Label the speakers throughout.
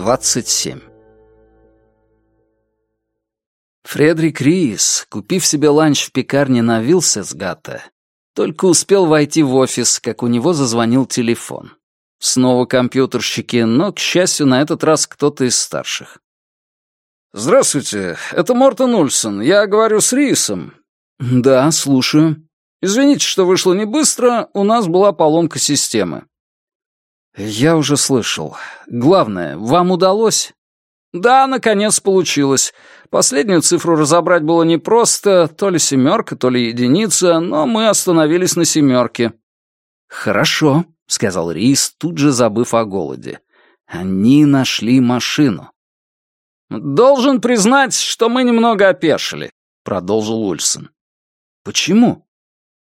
Speaker 1: 27 Фредерик Риис, купив себе ланч в пекарне на Вилсесгата, только успел войти в офис, как у него зазвонил телефон. Снова компьютерщики, но, к счастью, на этот раз кто-то из старших.
Speaker 2: «Здравствуйте, это Мортон Ульсон. Я говорю с Рисом».
Speaker 1: «Да, слушаю».
Speaker 2: «Извините, что вышло не быстро, у нас была поломка системы».
Speaker 1: «Я уже слышал. Главное, вам удалось?»
Speaker 2: «Да, наконец получилось. Последнюю цифру разобрать было непросто, то ли семерка, то ли единица, но мы остановились на семерке».
Speaker 1: «Хорошо», — сказал Рис, тут же забыв о голоде. «Они нашли машину».
Speaker 2: «Должен признать, что мы немного опешили», — продолжил Ульсон.
Speaker 1: «Почему?»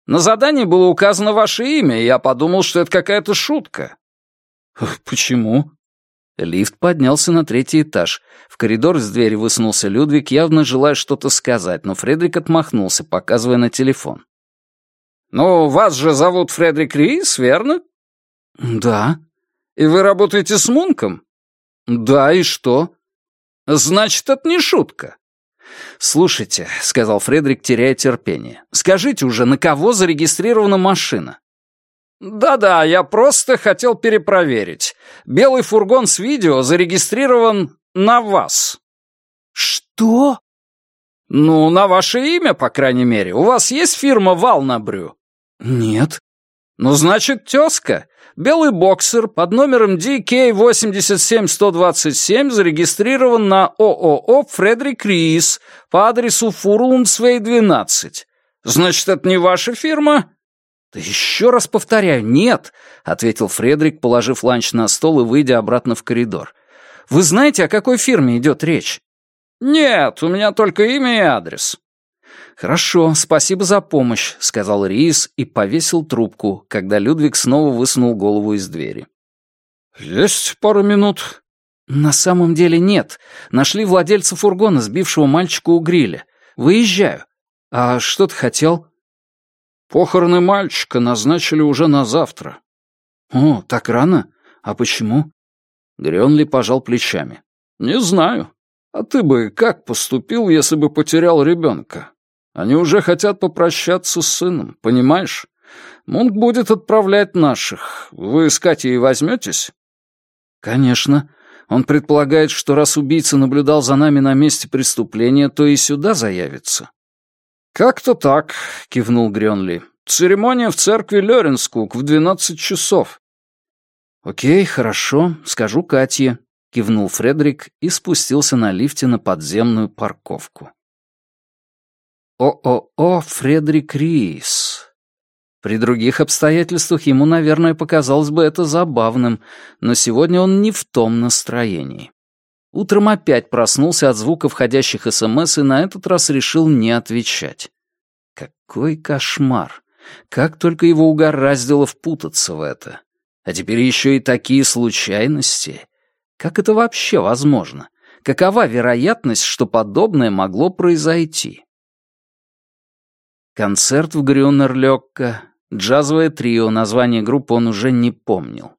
Speaker 2: «На задании было указано ваше имя, и я подумал, что это какая-то шутка».
Speaker 1: «Почему?» Лифт поднялся на третий этаж. В коридор из двери высунулся Людвиг, явно желая что-то сказать, но Фредерик отмахнулся, показывая на телефон.
Speaker 2: «Ну, вас же зовут Фредерик Рис, верно?»
Speaker 1: «Да».
Speaker 2: «И вы работаете с Мунком?»
Speaker 1: «Да, и что?»
Speaker 2: «Значит, это не шутка».
Speaker 1: «Слушайте», — сказал Фредерик, теряя терпение, — «скажите уже, на кого зарегистрирована машина?»
Speaker 2: «Да-да, я просто хотел перепроверить. Белый фургон с видео зарегистрирован на вас».
Speaker 1: «Что?»
Speaker 2: «Ну, на ваше имя, по крайней мере. У вас есть фирма «Валнабрю»?»
Speaker 1: «Нет».
Speaker 2: «Ну, значит, тезка. Белый боксер под номером DK87127 зарегистрирован на ООО «Фредерик Рис» по адресу Фурлундсвей, 12. Значит, это не ваша фирма?»
Speaker 1: «Да еще раз повторяю, нет», — ответил Фредерик, положив ланч на стол и выйдя обратно в коридор. «Вы знаете, о какой фирме идет речь?»
Speaker 2: «Нет, у меня только имя и адрес».
Speaker 1: «Хорошо, спасибо за помощь», — сказал Рис и повесил трубку, когда Людвиг снова высунул голову из двери.
Speaker 2: «Есть пару минут?»
Speaker 1: «На самом деле нет. Нашли владельца фургона, сбившего мальчика у гриля. Выезжаю. А что ты хотел?»
Speaker 2: Похороны мальчика назначили уже на завтра.
Speaker 1: О, так рано? А почему?
Speaker 2: Грёнли пожал плечами. Не знаю. А ты бы как поступил, если бы потерял ребенка? Они уже хотят попрощаться с сыном, понимаешь? Мунк будет отправлять наших. Вы с Катей возьметесь?
Speaker 1: Конечно. Он предполагает, что раз убийца наблюдал за нами на месте преступления, то и сюда заявится.
Speaker 2: «Как-то так», — кивнул Грёнли. «Церемония в церкви Лёренскук в двенадцать часов».
Speaker 1: «Окей, хорошо, скажу Катье», — кивнул Фредерик и спустился на лифте на подземную парковку. ООО «Фредерик Рис». При других обстоятельствах ему, наверное, показалось бы это забавным, но сегодня он не в том настроении. Утром опять проснулся от звука входящих СМС и на этот раз решил не отвечать. Какой кошмар! Как только его угораздило впутаться в это. А теперь еще и такие случайности. Как это вообще возможно? Какова вероятность, что подобное могло произойти? Концерт в Грюнерлёкка, джазовое трио, название группы он уже не помнил.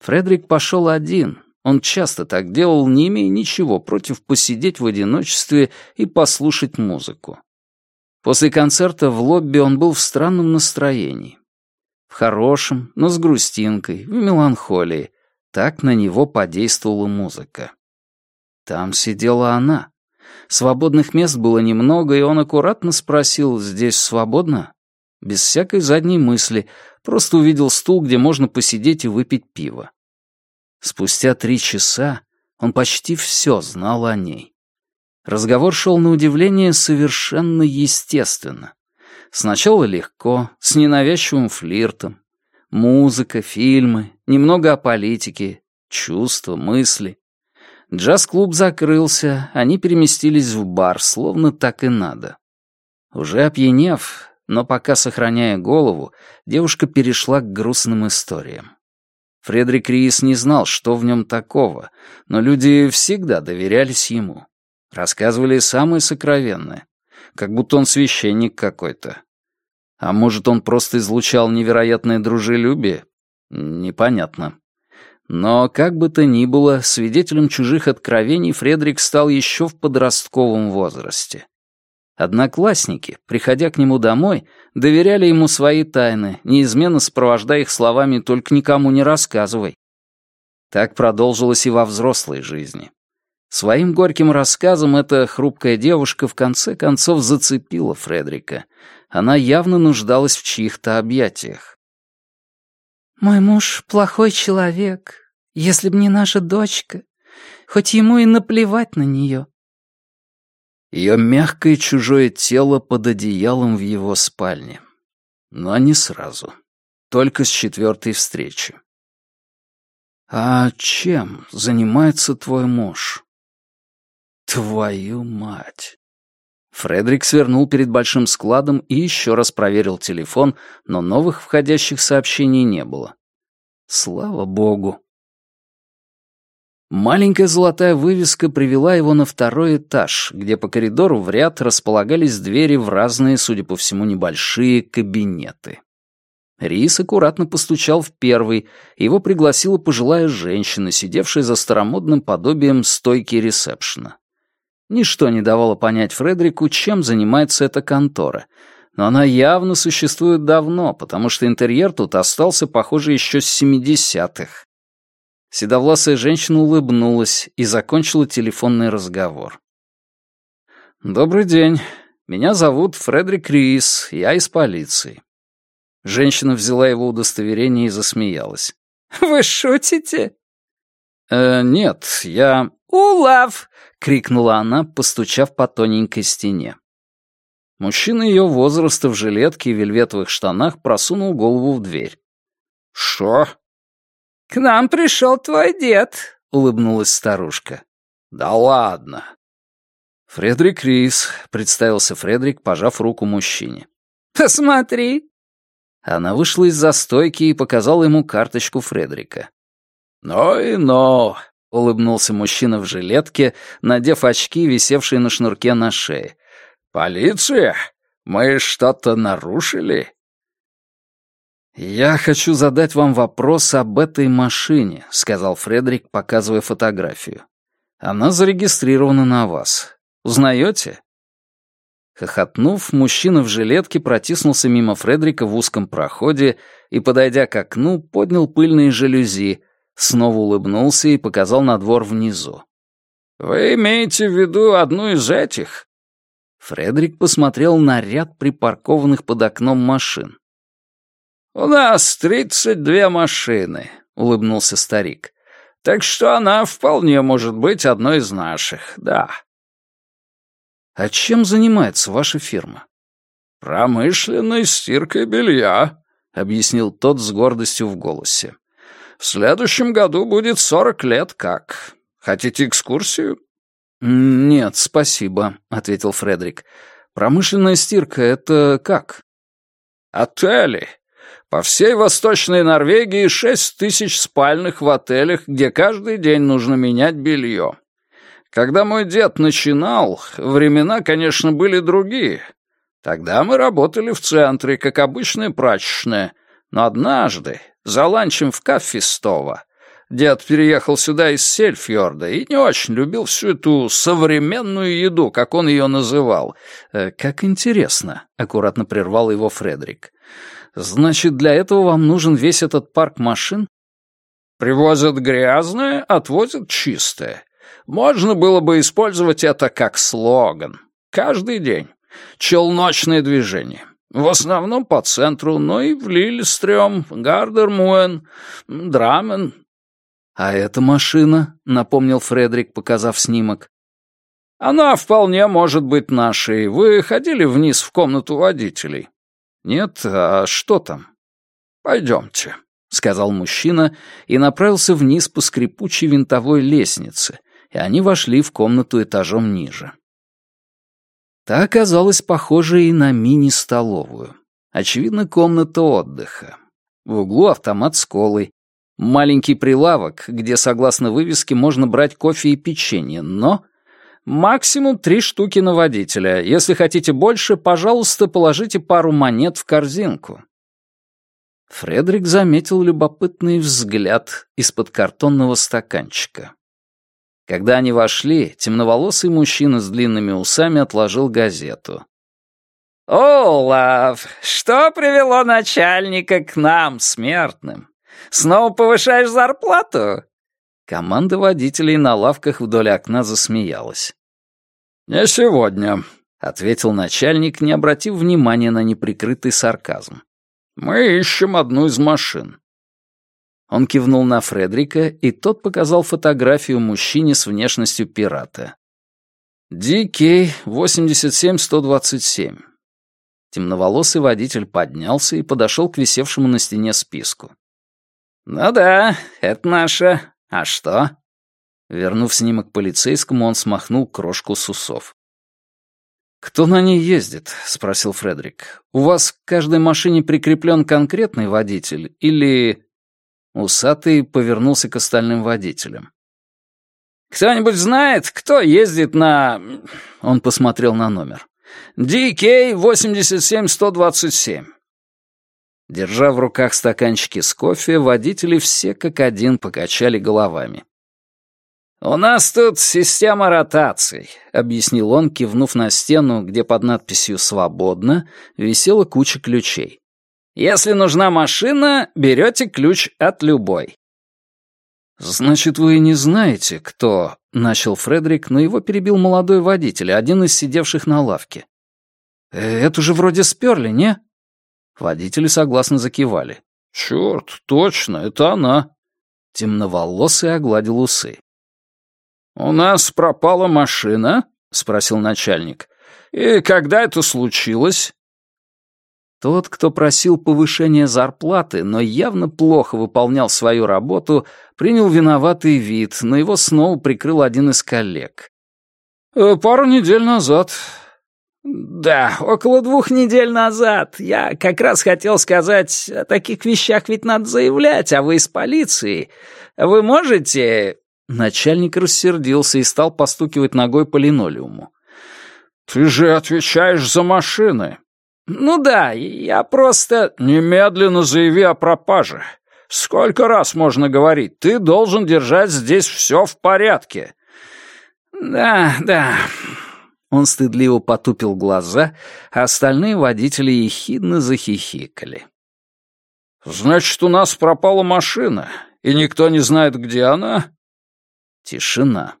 Speaker 1: Фредерик пошел один, он часто так делал, не имея ничего против посидеть в одиночестве и послушать музыку. После концерта в лобби он был в странном настроении. В хорошем, но с грустинкой, в меланхолии. Так на него подействовала музыка. Там сидела она. Свободных мест было немного, и он аккуратно спросил, «Здесь свободно?» Без всякой задней мысли, просто увидел стул, где можно посидеть и выпить пиво. Спустя три часа он почти все знал о ней. Разговор шел на удивление совершенно естественно. Сначала легко, с ненавязчивым флиртом. Музыка, фильмы, немного о политике, чувства, мысли. Джаз-клуб закрылся, они переместились в бар, словно так и надо. Уже опьянев, но пока сохраняя голову, девушка перешла к грустным историям. Фредерик Риис не знал, что в нем такого, но люди всегда доверялись ему. Рассказывали самое сокровенное, как будто он священник какой-то. А может, он просто излучал невероятное дружелюбие? Непонятно. Но, как бы то ни было, свидетелем чужих откровений Фредерик стал еще в подростковом возрасте. Одноклассники, приходя к нему домой, доверяли ему свои тайны, неизменно сопровождая их словами «только никому не рассказывай». Так продолжилось и во взрослой жизни. Своим горьким рассказом эта хрупкая девушка в конце концов зацепила Фредрика. Она явно нуждалась в чьих-то объятиях.
Speaker 3: «Мой муж плохой человек. Если б не наша дочка, хоть ему и наплевать на нее».
Speaker 1: Ее мягкое чужое тело под одеялом в его спальне. Но не сразу. Только с четвертой встречи. «А чем занимается твой муж?» «Твою мать!» Фредерик свернул перед большим складом и еще раз проверил телефон, но новых входящих сообщений не было. Слава богу. Маленькая золотая вывеска привела его на второй этаж, где по коридору в ряд располагались двери в разные, судя по всему, небольшие кабинеты. Рис аккуратно постучал в первый, его пригласила пожилая женщина, сидевшая за старомодным подобием стойки ресепшена. Ничто не давало понять Фредерику, чем занимается эта контора, но она явно существует давно, потому что интерьер тут остался, похоже, еще с 70-х. Седовласая женщина улыбнулась и закончила телефонный разговор. «Добрый день. Меня зовут Фредерик Рис, я из полиции». Женщина взяла его удостоверение и засмеялась.
Speaker 3: «Вы шутите?»
Speaker 1: «Э, «Нет, я...»
Speaker 3: «Улав!»
Speaker 1: — крикнула она, постучав по тоненькой стене. Мужчина ее возраста в жилетке и вельветовых штанах просунул голову в дверь. «Шо?»
Speaker 3: «К нам пришел твой дед», —
Speaker 1: улыбнулась старушка. «Да ладно». «Фредерик Рис», — представился Фредерик, пожав руку мужчине.
Speaker 3: «Посмотри».
Speaker 1: Она вышла из-за стойки и показала ему карточку Фредерика. «Ну и ну», — улыбнулся мужчина в жилетке, надев очки, висевшие на шнурке на шее. «Полиция? Мы что-то нарушили?» «Я хочу задать вам вопрос об этой машине», — сказал Фредерик, показывая фотографию. «Она зарегистрирована на вас. Узнаете?» Хохотнув, мужчина в жилетке протиснулся мимо Фредерика в узком проходе и, подойдя к окну, поднял пыльные жалюзи, снова улыбнулся и показал на двор внизу. «Вы имеете в виду одну из этих?» Фредерик посмотрел на ряд припаркованных под окном машин. «У нас тридцать две машины», — улыбнулся старик. «Так что она вполне может быть одной из наших, да». «А чем занимается ваша фирма?» «Промышленной стиркой белья», — объяснил тот с гордостью в голосе. «В следующем году будет сорок лет как. Хотите экскурсию?» «Нет, спасибо», — ответил Фредерик. «Промышленная стирка — это как?» «Отели. По всей Восточной Норвегии шесть тысяч спальных в отелях, где каждый день нужно менять белье. Когда мой дед начинал, времена, конечно, были другие. Тогда мы работали в центре, как обычная прачечная. Но однажды, за ланчем в Каффистово, Дед переехал сюда из Сельфьорда и не очень любил всю эту современную еду, как он ее называл. Э, «Как интересно», — аккуратно прервал его Фредерик. «Значит, для этого вам нужен весь этот парк машин?» «Привозят грязное, отвозят чистое. Можно было бы использовать это как слоган. Каждый день. Челночное движение. В основном по центру, но и в Лилистрём, Гардермуэн, Драмен, «А эта машина?» — напомнил Фредерик, показав снимок. «Она вполне может быть нашей. Вы ходили вниз в комнату водителей?» «Нет, а что там?» «Пойдемте», — сказал мужчина и направился вниз по скрипучей винтовой лестнице, и они вошли в комнату этажом ниже. Та оказалась похожей на мини-столовую. Очевидно, комната отдыха. В углу автомат с колой, Маленький прилавок, где, согласно вывеске, можно брать кофе и печенье, но... Максимум три штуки на водителя. Если хотите больше, пожалуйста, положите пару монет в корзинку. Фредерик заметил любопытный взгляд из-под картонного стаканчика. Когда они вошли, темноволосый мужчина с длинными усами отложил газету. «Олаф, что привело начальника к нам, смертным? Снова повышаешь зарплату?» Команда водителей на лавках вдоль окна засмеялась.
Speaker 2: «Не сегодня», —
Speaker 1: ответил начальник, не обратив внимания на неприкрытый сарказм.
Speaker 2: «Мы ищем одну из машин».
Speaker 1: Он кивнул на Фредрика, и тот показал фотографию мужчине с внешностью пирата. «Дикей, 87127». Темноволосый водитель поднялся и подошел к висевшему на стене списку. «Ну да, это наша. А что?» Вернув снимок полицейскому, он смахнул крошку с усов. «Кто на ней ездит?» — спросил Фредерик. «У вас к каждой машине прикреплен конкретный водитель или...» Усатый повернулся к остальным водителям. «Кто-нибудь знает, кто ездит на...» Он посмотрел на номер. «DK-87127». Держа в руках стаканчики с кофе, водители все как один покачали головами. «У нас тут система ротаций», — объяснил он, кивнув на стену, где под надписью «Свободно» висела куча ключей. «Если нужна машина, берете ключ от любой». «Значит, вы не знаете, кто...» — начал Фредерик, но его перебил молодой водитель, один из сидевших на лавке. «Э, «Это же вроде сперли, не?» Водители согласно закивали.
Speaker 2: «Черт, точно, это она».
Speaker 1: Темноволосый огладил усы.
Speaker 2: «У нас пропала машина?» — спросил начальник. «И когда это случилось?»
Speaker 1: Тот, кто просил повышения зарплаты, но явно плохо выполнял свою работу, принял виноватый вид, но его снова прикрыл один из коллег.
Speaker 2: «Э, «Пару недель назад».
Speaker 4: «Да, около двух недель назад. Я как раз хотел сказать, о таких вещах ведь надо заявлять, а вы из полиции. Вы можете...»
Speaker 1: Начальник рассердился и стал постукивать ногой по линолеуму.
Speaker 2: «Ты же отвечаешь за машины».
Speaker 4: «Ну да, я просто...»
Speaker 2: «Немедленно заяви о пропаже. Сколько раз можно говорить? Ты должен держать здесь все в порядке».
Speaker 4: «Да, да».
Speaker 1: Он стыдливо потупил глаза, а остальные водители ехидно захихикали.
Speaker 2: «Значит, у нас пропала машина, и никто не знает, где она?»
Speaker 1: Тишина.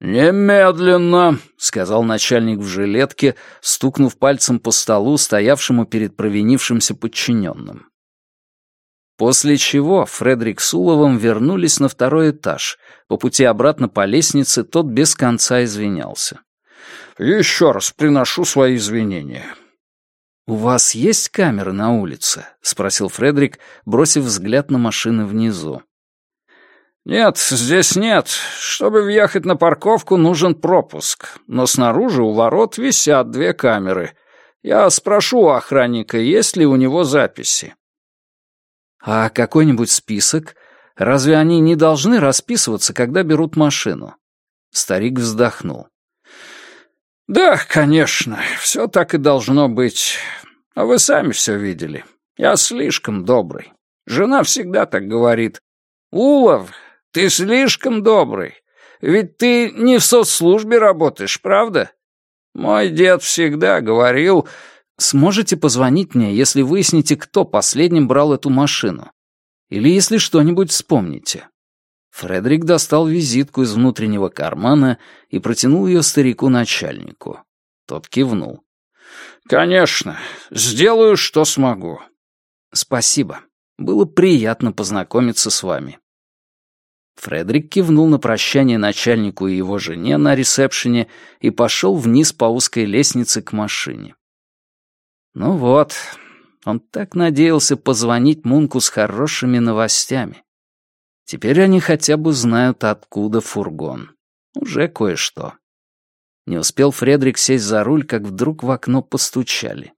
Speaker 2: «Немедленно!» — сказал начальник в жилетке, стукнув пальцем по столу, стоявшему перед провинившимся подчиненным.
Speaker 1: После чего Фредерик с Уловым вернулись на второй этаж. По пути обратно по лестнице тот без конца извинялся.
Speaker 2: «Еще раз приношу свои извинения».
Speaker 1: «У вас есть камеры на улице?» — спросил Фредерик, бросив взгляд на машины внизу.
Speaker 2: «Нет, здесь нет. Чтобы въехать на парковку, нужен пропуск. Но снаружи у ворот висят две камеры. Я спрошу у охранника, есть ли у него записи».
Speaker 1: «А какой-нибудь список? Разве они не должны расписываться, когда берут машину?» Старик вздохнул.
Speaker 2: «Да, конечно, все так и должно быть. А вы сами все видели. Я слишком добрый. Жена всегда так говорит. Улов, ты слишком добрый. Ведь ты не в соцслужбе работаешь, правда? Мой дед всегда говорил...
Speaker 1: Сможете позвонить мне, если выясните, кто последним брал эту машину? Или если что-нибудь вспомните?» Фредерик достал визитку из внутреннего кармана и протянул ее старику-начальнику. Тот кивнул.
Speaker 2: «Конечно. Сделаю, что смогу».
Speaker 1: «Спасибо. Было приятно познакомиться с вами». Фредерик кивнул на прощание начальнику и его жене на ресепшене и пошел вниз по узкой лестнице к машине. Ну вот, он так надеялся позвонить Мунку с хорошими новостями. Теперь они хотя бы знают, откуда фургон. Уже кое-что. Не успел Фредерик сесть за руль, как вдруг в окно постучали.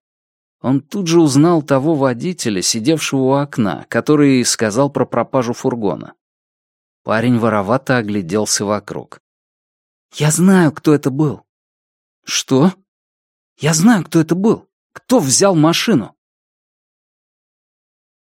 Speaker 1: Он тут же узнал того водителя, сидевшего у окна, который сказал про пропажу фургона. Парень воровато огляделся вокруг. «Я знаю, кто это был». «Что?» «Я знаю, кто это был. Кто взял машину?»